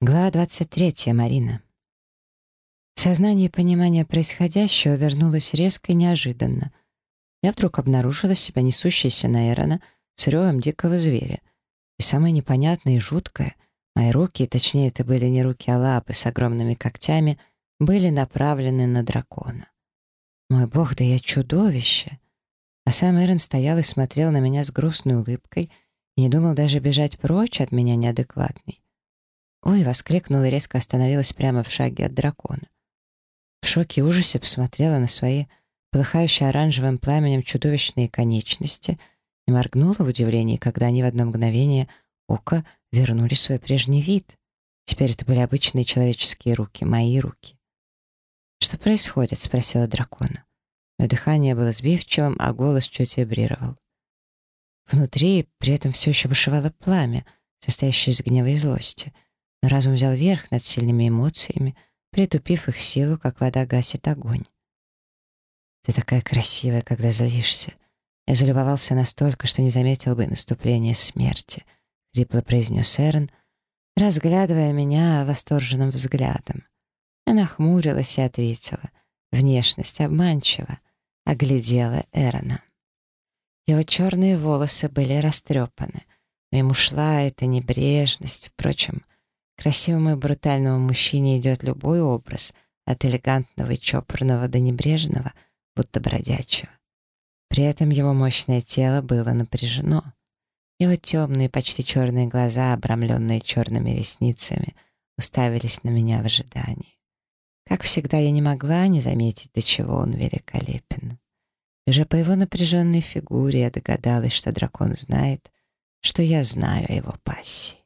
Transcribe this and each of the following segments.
Глава 23. Марина. Сознание и понимание происходящего вернулось резко и неожиданно. Я вдруг обнаружила себя несущейся на Эрона с ревом дикого зверя. И самое непонятное и жуткое — мои руки, точнее, это были не руки, а лапы с огромными когтями, были направлены на дракона. Мой бог, да я чудовище! А сам Эрон стоял и смотрел на меня с грустной улыбкой и не думал даже бежать прочь от меня неадекватный. «Ой!» — воскликнула и резко остановилась прямо в шаге от дракона. В шоке и ужасе посмотрела на свои полыхающие оранжевым пламенем чудовищные конечности и моргнула в удивлении, когда они в одно мгновение ока вернули свой прежний вид. Теперь это были обычные человеческие руки, мои руки. «Что происходит?» — спросила дракона. Мое дыхание было сбивчивым, а голос чуть вибрировал. Внутри при этом все еще бушевало пламя, состоящее из гнева и злости — разум взял верх над сильными эмоциями, притупив их силу, как вода гасит огонь. «Ты такая красивая, когда злишься». Я залюбовался настолько, что не заметил бы наступления смерти, — хрипло произнес Эрн, разглядывая меня восторженным взглядом. Она хмурилась и ответила. Внешность обманчива, оглядела Эрона. Его черные волосы были растрепаны, но ему шла эта небрежность, впрочем, Красивому и брутальному мужчине идет любой образ, от элегантного и чопорного до небрежного, будто бродячего. При этом его мощное тело было напряжено. Его темные, почти черные глаза, обрамленные черными ресницами, уставились на меня в ожидании. Как всегда, я не могла не заметить, до чего он великолепен. Уже по его напряженной фигуре я догадалась, что дракон знает, что я знаю о его пассии.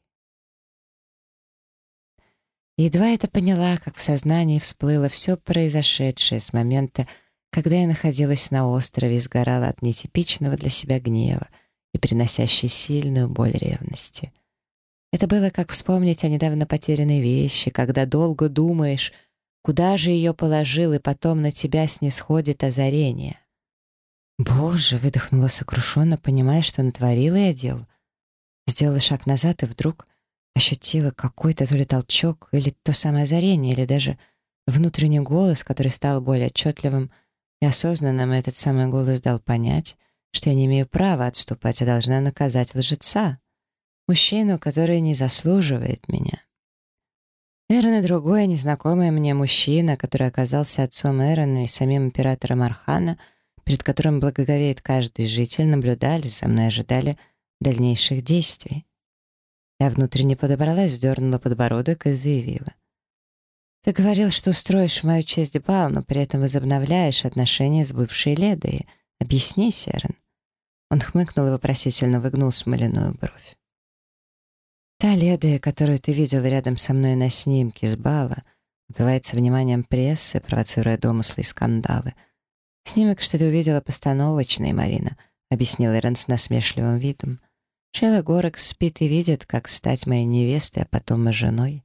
Едва это поняла, как в сознании всплыло все произошедшее с момента, когда я находилась на острове и сгорала от нетипичного для себя гнева и приносящей сильную боль ревности. Это было как вспомнить о недавно потерянной вещи, когда долго думаешь, куда же ее положил, и потом на тебя снисходит озарение. «Боже!» — выдохнула сокрушенно, понимая, что натворила я дел. Сделала шаг назад и вдруг ощутила какой-то то ли толчок, или то самое озарение, или даже внутренний голос, который стал более отчетливым и осознанным, и этот самый голос дал понять, что я не имею права отступать, а должна наказать лжеца, мужчину, который не заслуживает меня. Эрон другой, незнакомый мне мужчина, который оказался отцом Эрона и самим императором Архана, перед которым благоговеет каждый житель, наблюдали за мной, ожидали дальнейших действий. Я внутренне подобралась, вдернула подбородок и заявила. «Ты говорил, что устроишь мою честь бал, но при этом возобновляешь отношения с бывшей Ледой. Объясни, Серен». Он хмыкнул и вопросительно выгнул смоляную бровь. «Та Леда, которую ты видел рядом со мной на снимке с бала, упивается вниманием прессы, провоцируя домыслы и скандалы. Снимок, что ты увидела, постановочный, Марина», — объяснил Эрен с насмешливым видом. Шейла Горекс спит и видит, как стать моей невестой, а потом и женой.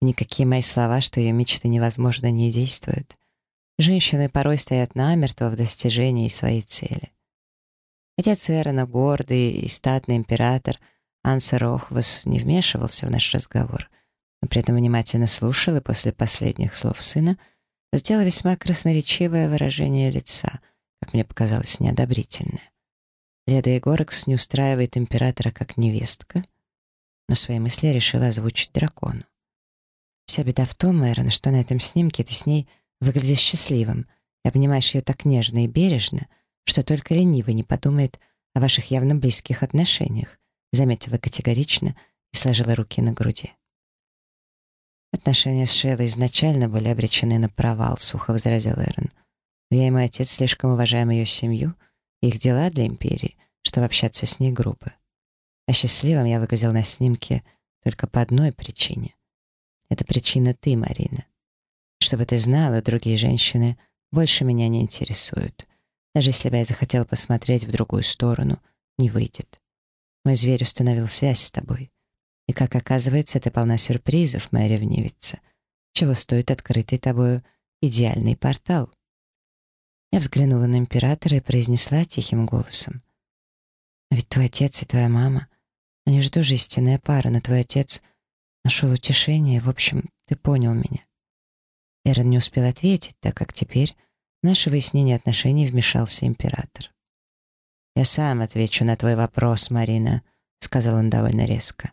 Никакие мои слова, что ее мечты невозможно, не действуют. Женщины порой стоят намертво в достижении своей цели. Отец Эрона, гордый и статный император, Ансер Охвас не вмешивался в наш разговор, но при этом внимательно слушал и после последних слов сына сделал весьма красноречивое выражение лица, как мне показалось, неодобрительное. Леда Егорекс не устраивает императора как невестка, но свои мысли решила озвучить дракону. Вся беда в том, Эрон, что на этом снимке ты с ней выглядишь счастливым и обнимаешь ее так нежно и бережно, что только ленивый не подумает о ваших явно близких отношениях, заметила категорично и сложила руки на груди. Отношения с Шейлой изначально были обречены на провал, сухо возразил Эрон. Но я и мой отец слишком уважаем ее семью — их дела для империи, чтобы общаться с ней грубо. А счастливым я выглядел на снимке только по одной причине. Это причина ты, Марина. Чтобы ты знала, другие женщины больше меня не интересуют. Даже если бы я захотела посмотреть в другую сторону, не выйдет. Мой зверь установил связь с тобой. И, как оказывается, ты полна сюрпризов, моя ревнивица. Чего стоит открытый тобою идеальный портал? Я взглянула на императора и произнесла тихим голосом. «А ведь твой отец и твоя мама, они же тоже истинная пара, но твой отец, Нашел утешение, в общем, ты понял меня. Эрон не успел ответить, так как теперь в наше выяснение отношений вмешался император. «Я сам отвечу на твой вопрос, Марина», — сказал он довольно резко.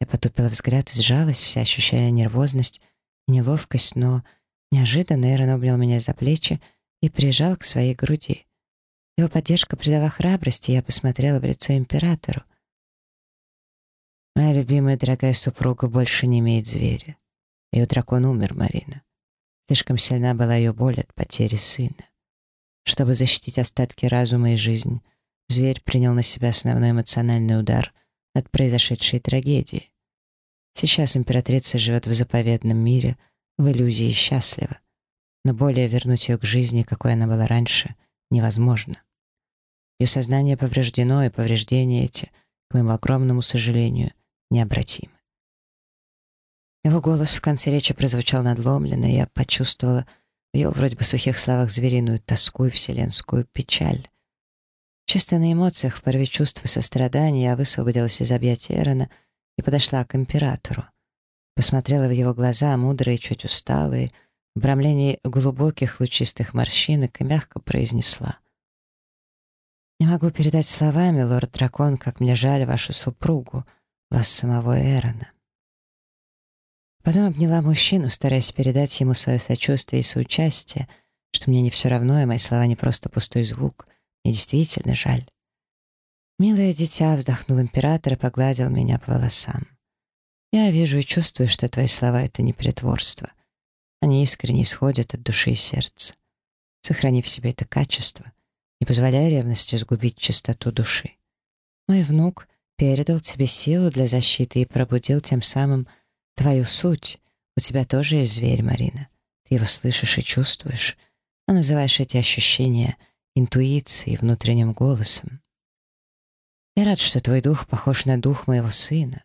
Я потупила взгляд и сжалась, вся ощущая нервозность и неловкость, но неожиданно Эрон обнял меня за плечи и прижал к своей груди. Его поддержка придала храбрости, и я посмотрела в лицо императору. Моя любимая дорогая супруга больше не имеет зверя. Ее дракон умер, Марина. Слишком сильна была ее боль от потери сына. Чтобы защитить остатки разума и жизнь, зверь принял на себя основной эмоциональный удар от произошедшей трагедии. Сейчас императрица живет в заповедном мире, в иллюзии счастлива. Но более вернуть ее к жизни, какой она была раньше, невозможно. Ее сознание повреждено, и повреждения эти, к моему огромному сожалению, необратимы. Его голос в конце речи прозвучал надломленно, и я почувствовала в его вроде бы сухих словах звериную тоску и вселенскую печаль. Чисто на эмоциях, в порыве чувств и сострадания я высвободилась из объятия Эрона и подошла к императору. Посмотрела в его глаза, мудрые, чуть усталые, в обрамлении глубоких лучистых морщинок и мягко произнесла. «Не могу передать словами, лорд-дракон, как мне жаль вашу супругу, вас самого Эрона». Потом обняла мужчину, стараясь передать ему свое сочувствие и соучастие, что мне не все равно, и мои слова не просто пустой звук. Мне действительно жаль. «Милое дитя», — вздохнул император и погладил меня по волосам. «Я вижу и чувствую, что твои слова — это не притворство. Они искренне исходят от души и сердца. Сохрани в себе это качество, не позволяя ревности сгубить чистоту души. Мой внук передал тебе силу для защиты и пробудил тем самым твою суть. У тебя тоже есть зверь, Марина. Ты его слышишь и чувствуешь, а называешь эти ощущения интуицией, внутренним голосом. Я рад, что твой дух похож на дух моего сына.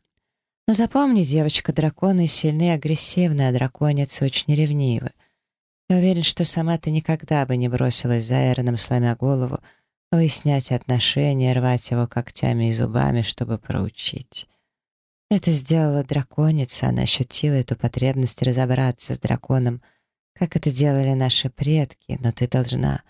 Но запомни, девочка-драконы сильны и агрессивны, а драконицы очень ревнивы. Я уверен, что сама ты никогда бы не бросилась за Эроном, сломя голову, выяснять отношения, рвать его когтями и зубами, чтобы проучить. Это сделала драконица, она ощутила эту потребность разобраться с драконом, как это делали наши предки, но ты должна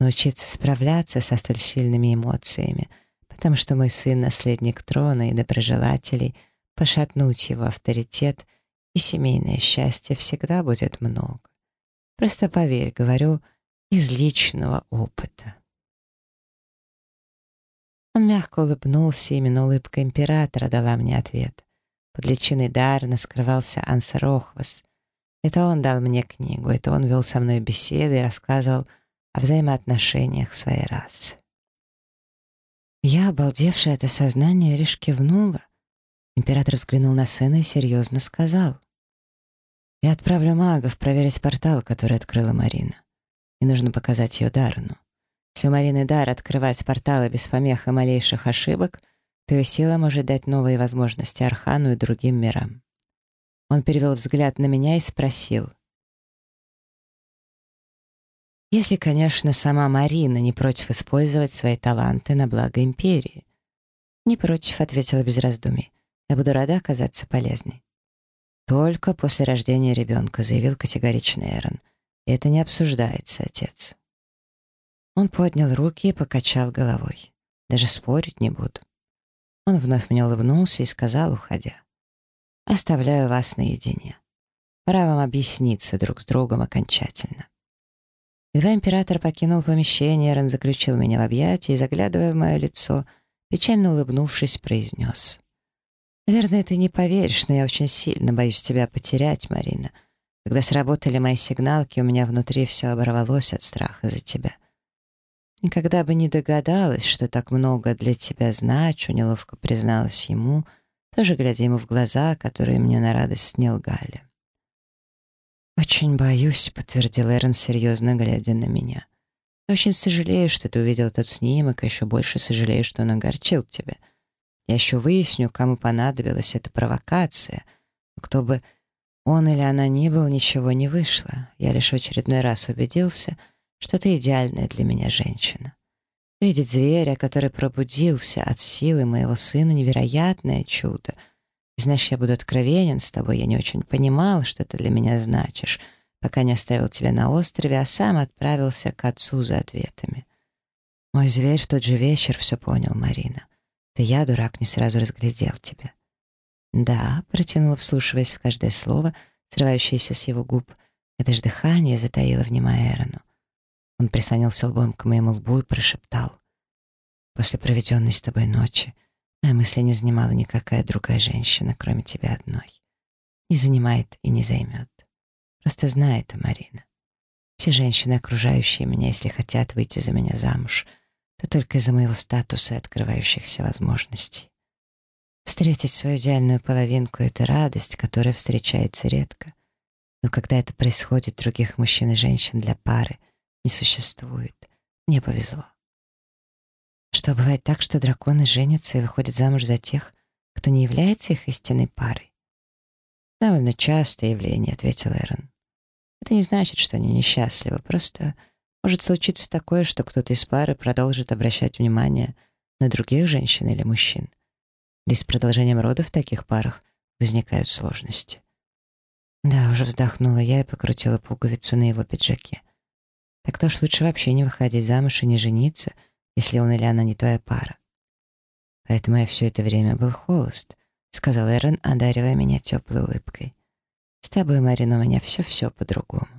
научиться справляться со столь сильными эмоциями, потому что мой сын — наследник трона и доброжелателей, пошатнуть его авторитет и семейное счастье всегда будет много. Просто поверь, говорю, из личного опыта. Он мягко улыбнулся, именно улыбка императора дала мне ответ. Под личиной Дарна скрывался Ансер Охвас. Это он дал мне книгу, это он вел со мной беседы и рассказывал о взаимоотношениях своей расы. Я, обалдевшая от осознания, лишь кивнула. Император взглянул на сына и серьезно сказал. «Я отправлю магов проверить портал, который открыла Марина. И нужно показать ее Дарну. Если у Марины дар открывать порталы без помех и малейших ошибок, то ее сила может дать новые возможности Архану и другим мирам. Он перевел взгляд на меня и спросил. Если, конечно, сама Марина не против использовать свои таланты на благо Империи. «Не против», — ответила без раздумий. «Я буду рада оказаться полезной». «Только после рождения ребенка», — заявил категорично Эрон. «Это не обсуждается, отец». Он поднял руки и покачал головой. Даже спорить не буду. Он вновь мне улыбнулся и сказал, уходя. «Оставляю вас наедине. Пора вам объясниться друг с другом окончательно». Едва император покинул помещение, Эрон заключил меня в объятия и, заглядывая в мое лицо, печально улыбнувшись, произнес. «Наверное, ты не поверишь, но я очень сильно боюсь тебя потерять, Марина. Когда сработали мои сигналки, у меня внутри все оборвалось от страха за тебя. Никогда бы не догадалась, что так много для тебя значу, неловко призналась ему, тоже глядя ему в глаза, которые мне на радость не лгали. «Очень боюсь», — подтвердил Эрон, серьезно глядя на меня. «Я очень сожалею, что ты увидел тот снимок, а еще больше сожалею, что он огорчил тебя. Я еще выясню, кому понадобилась эта провокация. Кто бы он или она ни был, ничего не вышло. Я лишь очередной раз убедился — что ты идеальная для меня женщина. Видеть зверя, который пробудился от силы моего сына, невероятное чудо. Знаешь, я буду откровенен с тобой, я не очень понимал, что ты для меня значишь, пока не оставил тебя на острове, а сам отправился к отцу за ответами. Мой зверь в тот же вечер все понял, Марина. Ты я, дурак, не сразу разглядел тебя. Да, протянула, вслушиваясь в каждое слово, срывающееся с его губ. Это ж дыхание затаило, внимая Эрону. Он прислонился лбом к моему лбу и прошептал. «После проведенной с тобой ночи моя мысли не занимала никакая другая женщина, кроме тебя одной. Не занимает и не займет. Просто знай это, Марина. Все женщины, окружающие меня, если хотят выйти за меня замуж, то только из-за моего статуса и открывающихся возможностей. Встретить свою идеальную половинку — это радость, которая встречается редко. Но когда это происходит, других мужчин и женщин для пары не существует. Мне повезло. Что бывает так, что драконы женятся и выходят замуж за тех, кто не является их истинной парой? «Довольно частое явление», — ответил Эрон. «Это не значит, что они несчастливы, просто может случиться такое, что кто-то из пары продолжит обращать внимание на других женщин или мужчин. Да и с продолжением рода в таких парах возникают сложности». Да, уже вздохнула я и покрутила пуговицу на его пиджаке. Так-то уж лучше вообще не выходить замуж и не жениться, если он или она не твоя пара. Поэтому я все это время был холост, сказал Эрен, одаривая меня теплой улыбкой. С тобой, Марина, у меня все-все по-другому.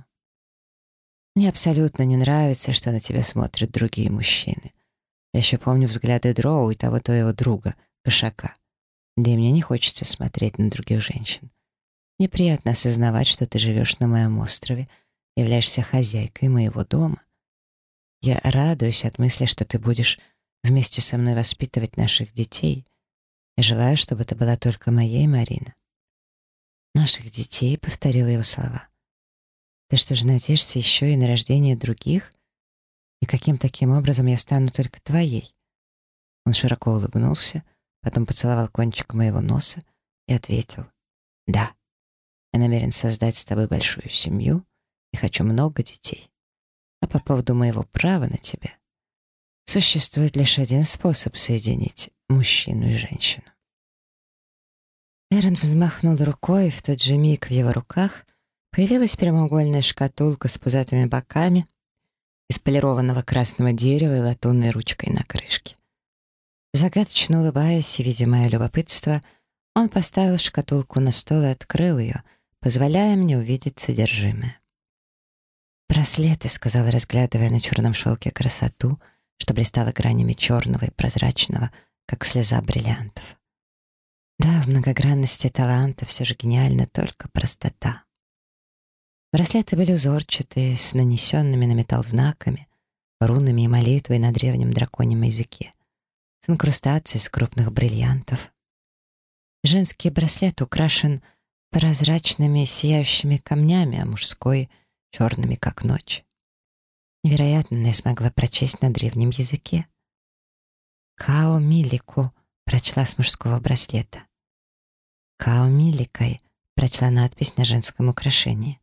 Мне абсолютно не нравится, что на тебя смотрят другие мужчины. Я еще помню взгляды Дроу и того твоего друга, кошака. Да и мне не хочется смотреть на других женщин. Мне приятно осознавать, что ты живешь на моем острове, являешься хозяйкой моего дома. Я радуюсь от мысли, что ты будешь вместе со мной воспитывать наших детей. Я желаю, чтобы это была только моей Марина. «Наших детей», — повторила его слова. «Ты что же надеешься еще и на рождение других? И каким таким образом я стану только твоей?» Он широко улыбнулся, потом поцеловал кончик моего носа и ответил «Да, я намерен создать с тобой большую семью и хочу много детей. А по поводу моего права на тебя существует лишь один способ соединить мужчину и женщину. Эрен взмахнул рукой, и в тот же миг в его руках появилась прямоугольная шкатулка с пузатыми боками из полированного красного дерева и латунной ручкой на крышке. Загадочно улыбаясь и видя мое любопытство, он поставил шкатулку на стол и открыл ее, позволяя мне увидеть содержимое. «Браслеты», — сказал, разглядывая на черном шелке красоту, что блистала гранями черного и прозрачного, как слеза бриллиантов. Да, в многогранности таланта все же гениальна только простота. Браслеты были узорчатые, с нанесенными на металл знаками, рунами и молитвой на древнем драконьем языке, с инкрустацией из крупных бриллиантов. Женский браслет украшен прозрачными сияющими камнями, а мужской — черными, как ночь. Невероятно, но я смогла прочесть на древнем языке. «Као Милику», — прочла с мужского браслета. «Као Миликай», — прочла надпись на женском украшении.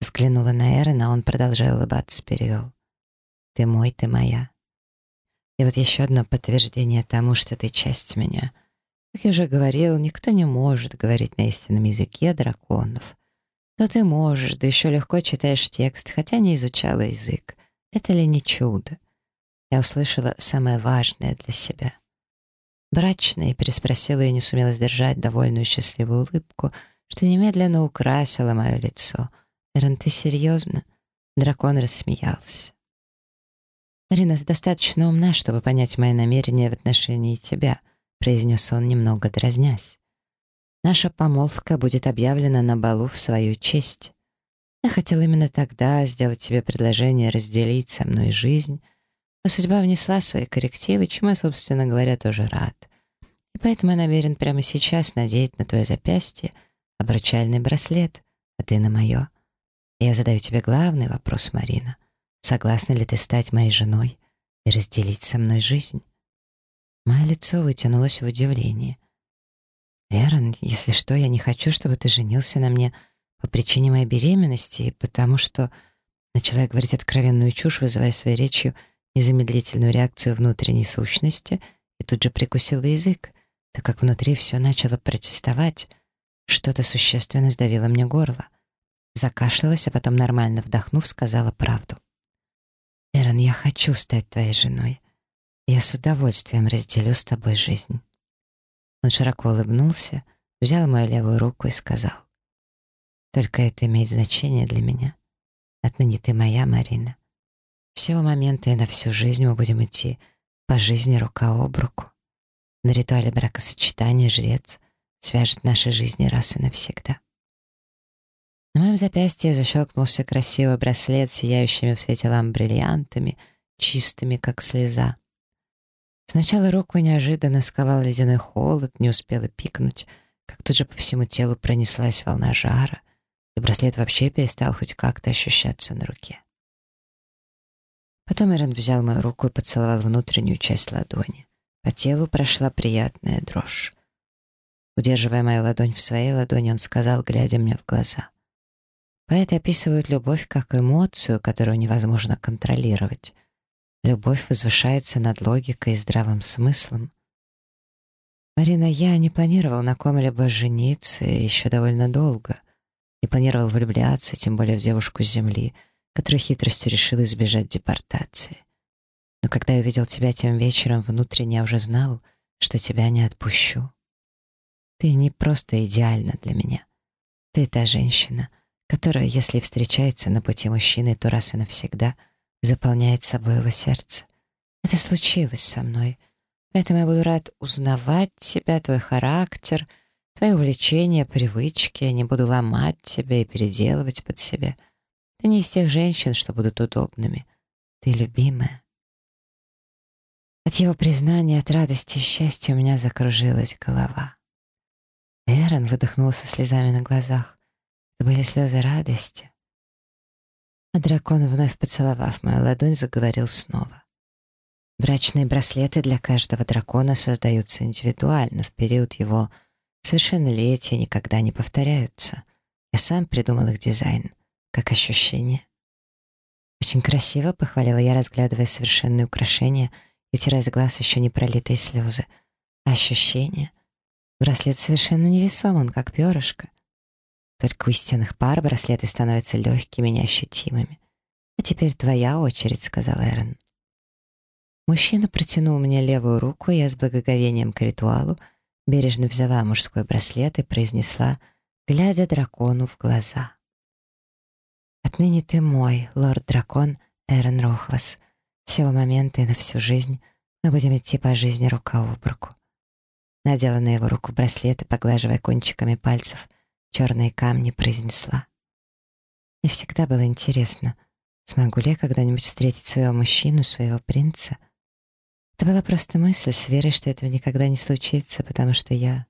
Взглянула на Эрена, а он, продолжая улыбаться, перевел. «Ты мой, ты моя». И вот еще одно подтверждение тому, что ты часть меня. Как я уже говорил, никто не может говорить на истинном языке драконов. Но ты можешь, да еще легко читаешь текст, хотя не изучала язык. Это ли не чудо? Я услышала самое важное для себя. Брачная, переспросила и не сумела сдержать довольную счастливую улыбку, что немедленно украсила мое лицо. «Эрен, ты серьезно?» Дракон рассмеялся. «Марина, ты достаточно умна, чтобы понять мои намерения в отношении тебя», произнес он, немного дразнясь. «Наша помолвка будет объявлена на балу в свою честь. Я хотел именно тогда сделать тебе предложение разделить со мной жизнь, но судьба внесла свои коррективы, чему я, собственно говоря, тоже рад. И поэтому я намерен прямо сейчас надеть на твое запястье обручальный браслет, а ты на мое. Я задаю тебе главный вопрос, Марина. Согласна ли ты стать моей женой и разделить со мной жизнь? Мое лицо вытянулось в удивлении. «Эрон, если что, я не хочу, чтобы ты женился на мне по причине моей беременности и потому что...» Начала говорить откровенную чушь, вызывая своей речью незамедлительную реакцию внутренней сущности, и тут же прикусила язык. так как внутри все начало протестовать. Что-то существенно сдавило мне горло. Закашлялась, а потом, нормально вдохнув, сказала правду. «Эрон, я хочу стать твоей женой. Я с удовольствием разделю с тобой жизнь». Он широко улыбнулся, взял мою левую руку и сказал. «Только это имеет значение для меня. Отныне ты моя, Марина. С сего момента и на всю жизнь мы будем идти по жизни рука об руку. На ритуале бракосочетания жрец свяжет наши жизни раз и навсегда. На моем запястье защелкнулся красивый браслет, сияющими в свете ламп бриллиантами, чистыми, как слеза. Сначала руку неожиданно сковал ледяной холод, не успела пикнуть, как тут же по всему телу пронеслась волна жара, и браслет вообще перестал хоть как-то ощущаться на руке. Потом Эрен взял мою руку и поцеловал внутреннюю часть ладони. По телу прошла приятная дрожь. Удерживая мою ладонь в своей ладони, он сказал, глядя мне в глаза. Поэты описывают любовь как эмоцию, которую невозможно контролировать. Любовь возвышается над логикой и здравым смыслом. Марина, я не планировал на ком-либо жениться еще довольно долго. Не планировал влюбляться, тем более в девушку с земли — который хитростью решил избежать депортации. Но когда я увидел тебя тем вечером, внутренне я уже знал, что тебя не отпущу. Ты не просто идеальна для меня. Ты та женщина, которая, если встречается на пути мужчины, то раз и навсегда заполняет собой его сердце. Это случилось со мной, поэтому я буду рад узнавать тебя, твой характер, твои увлечения, привычки, я не буду ломать тебя и переделывать под себя — ты не из тех женщин, что будут удобными. Ты любимая. От его признания, от радости и счастья у меня закружилась голова. Эрон выдохнул со слезами на глазах. Это были слезы радости. А дракон, вновь поцеловав мою ладонь, заговорил снова. Брачные браслеты для каждого дракона создаются индивидуально в период его совершеннолетия, никогда не повторяются. Я сам придумал их дизайн. Как ощущение? Очень красиво, похвалила я, разглядывая совершенные украшения и утирая с глаз еще не пролитые слезы. Ощущение? Браслет совершенно невесом, он как перышко. Только у истинных пар браслеты становятся легкими, неощутимыми. «А теперь твоя очередь», — сказал Эрон. Мужчина протянул мне левую руку, и я с благоговением к ритуалу бережно взяла мужской браслет и произнесла, глядя дракону в глаза. Отныне ты мой, лорд-дракон Эрен Рохвас. С сего момента и на всю жизнь мы будем идти по жизни рука об руку. Надела на его руку браслет и, поглаживая кончиками пальцев, черные камни произнесла. Мне всегда было интересно, смогу ли я когда-нибудь встретить своего мужчину, своего принца. Это была просто мысль с верой, что этого никогда не случится, потому что я...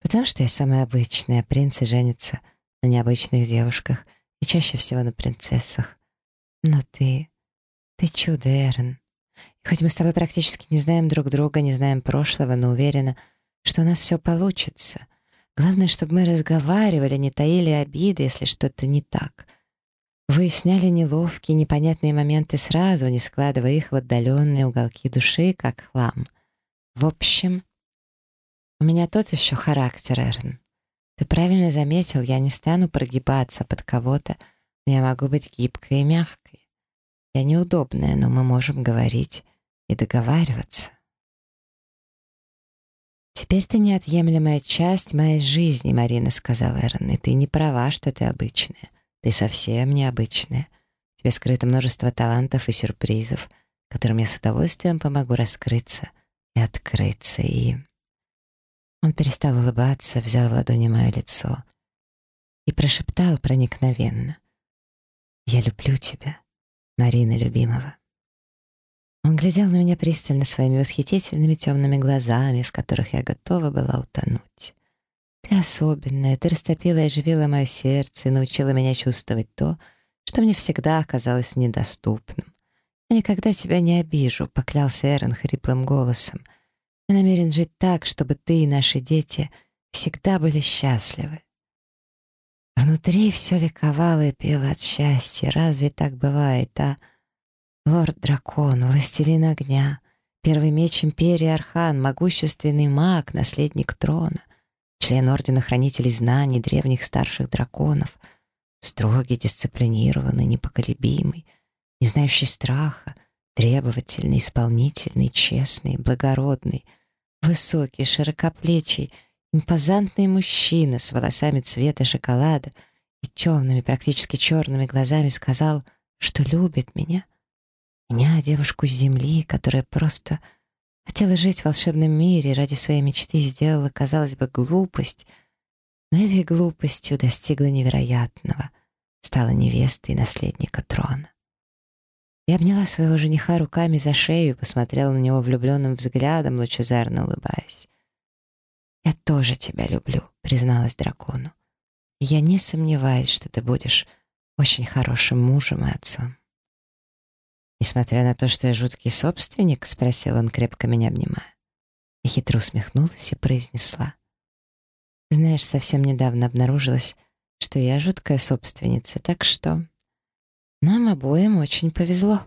Потому что я самая обычная, принцы женятся на необычных девушках — и чаще всего на принцессах. Но ты... ты чудо, Эрен. И хоть мы с тобой практически не знаем друг друга, не знаем прошлого, но уверена, что у нас все получится. Главное, чтобы мы разговаривали, не таили обиды, если что-то не так. Выясняли неловкие, непонятные моменты сразу, не складывая их в отдаленные уголки души, как хлам. В общем, у меня тот еще характер, Эрн. Ты правильно заметил, я не стану прогибаться под кого-то, но я могу быть гибкой и мягкой. Я неудобная, но мы можем говорить и договариваться. «Теперь ты неотъемлемая часть моей жизни», — Марина сказала Эрон, «и ты не права, что ты обычная. Ты совсем необычная. Тебе скрыто множество талантов и сюрпризов, которым я с удовольствием помогу раскрыться и открыться, и...» Он перестал улыбаться, взял в ладони мое лицо и прошептал проникновенно. «Я люблю тебя, Марина любимого». Он глядел на меня пристально своими восхитительными темными глазами, в которых я готова была утонуть. «Ты особенная, ты растопила и оживила мое сердце и научила меня чувствовать то, что мне всегда оказалось недоступным. Я никогда тебя не обижу», — поклялся Эрон хриплым голосом — я намерен жить так, чтобы ты и наши дети всегда были счастливы. Внутри все ликовало и пело от счастья. Разве так бывает, а? Лорд-дракон, властелин огня, Первый меч Империи Архан, могущественный маг, наследник трона, член Ордена Хранителей Знаний древних старших драконов, строгий, дисциплинированный, непоколебимый, не знающий страха, требовательный, исполнительный, честный, благородный, высокий, широкоплечий, импозантный мужчина с волосами цвета шоколада и темными, практически черными глазами сказал, что любит меня. Меня, девушку с земли, которая просто хотела жить в волшебном мире ради своей мечты сделала, казалось бы, глупость, но этой глупостью достигла невероятного, стала невестой наследника трона. Я обняла своего жениха руками за шею и посмотрела на него влюбленным взглядом, лучезарно улыбаясь. «Я тоже тебя люблю», — призналась дракону. «Я не сомневаюсь, что ты будешь очень хорошим мужем и отцом». «Несмотря на то, что я жуткий собственник?» — спросил он, крепко меня обнимая. Я хитро усмехнулась и произнесла. «Знаешь, совсем недавно обнаружилось, что я жуткая собственница, так что...» Нам обоим очень повезло.